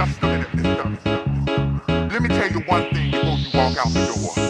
Just a minute, mister. Let me tell you one thing before you walk out the door.